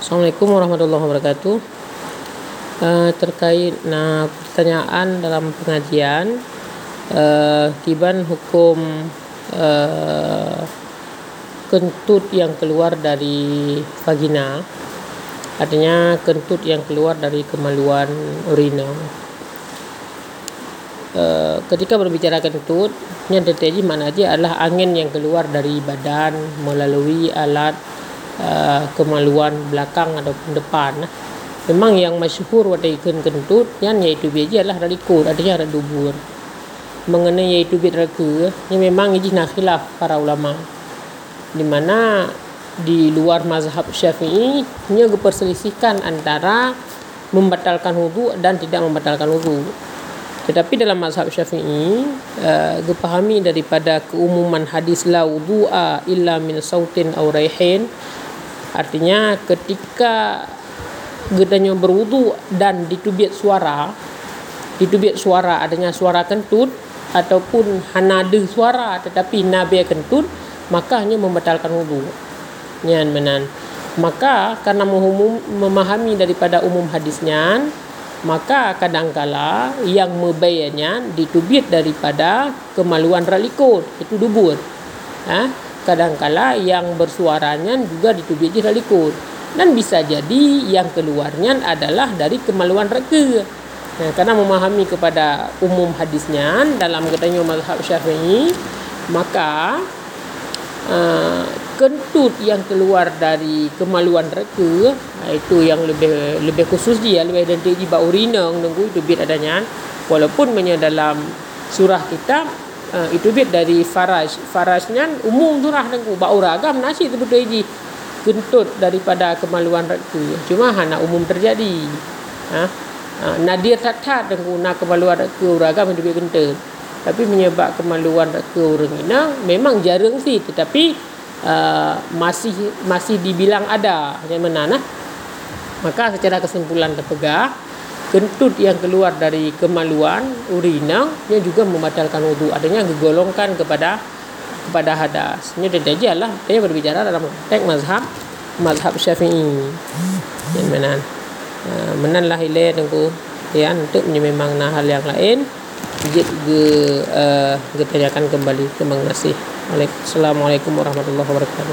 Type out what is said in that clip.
Assalamualaikum warahmatullahi wabarakatuh. Uh, terkait nah pertanyaan dalam pengajian uh, kiban hukum uh, kentut yang keluar dari vagina artinya kentut yang keluar dari kemaluan urina uh, ketika berbicara kentut yang terjadi mana aja adalah angin yang keluar dari badan melalui alat uh, kemaluan belakang ataupun depan memang yang masyhur pada ikan kentut yang iaitu biji adalah kur artinya ada dubur. Mengenai iaitu bit reka yang memang ini nak khilaf para ulama. Di mana di luar mazhab syafi'i nya perselisihkan antara membatalkan wudu dan tidak membatalkan wudu. Tetapi dalam mazhab syafi'i uh, dipahami daripada keumuman hadis la wudu'a illa min sautin aw raihin artinya ketika gedanya berwudu dan ditubit suara ditubit suara adanya suara kentut ataupun hanada suara tetapi nabi kentut maka hanya membatalkan wudu. Nyan menan. Maka karena umum, memahami daripada umum hadisnya maka kadangkala yang membayarnya ditubit daripada kemaluan ralikut itu dubur. Ha? Kadangkala yang bersuaranya juga ditubit ralikut dan bisa jadi yang keluarnya adalah dari kemaluan reka. Nah, karena memahami kepada umum hadisnya dalam katanya mazhab syafi'i maka uh, kentut yang keluar dari kemaluan reka itu yang lebih lebih khusus dia lebih identik di urina nunggu itu bit adanya. Walaupun punya dalam surah kita uh, itu bit dari faraj. Farajnya umum surah nunggu bau ragam nasi itu betul kentut daripada kemaluan reka cuma hanya umum terjadi. Ha? ha nadir tatat dengan guna kemaluan reka uragam hidup kentut. Tapi menyebab kemaluan reka orang ini memang jarang sih. Tetapi uh, masih masih dibilang ada. Yang mana nah? maka secara kesimpulan terpegah kentut yang keluar dari kemaluan urina yang juga membatalkan wudu adanya digolongkan kepada kepada hadas. Ini dia dia lah. Dia berbicara dalam konteks mazhab mazhab syafi'i. Yang mana? Uh, menan lah ilai tengku. Ya, untuk memang nah hal yang lain. Jid ge uh, tanyakan kembali. Terima kasih. Assalamualaikum warahmatullahi wabarakatuh.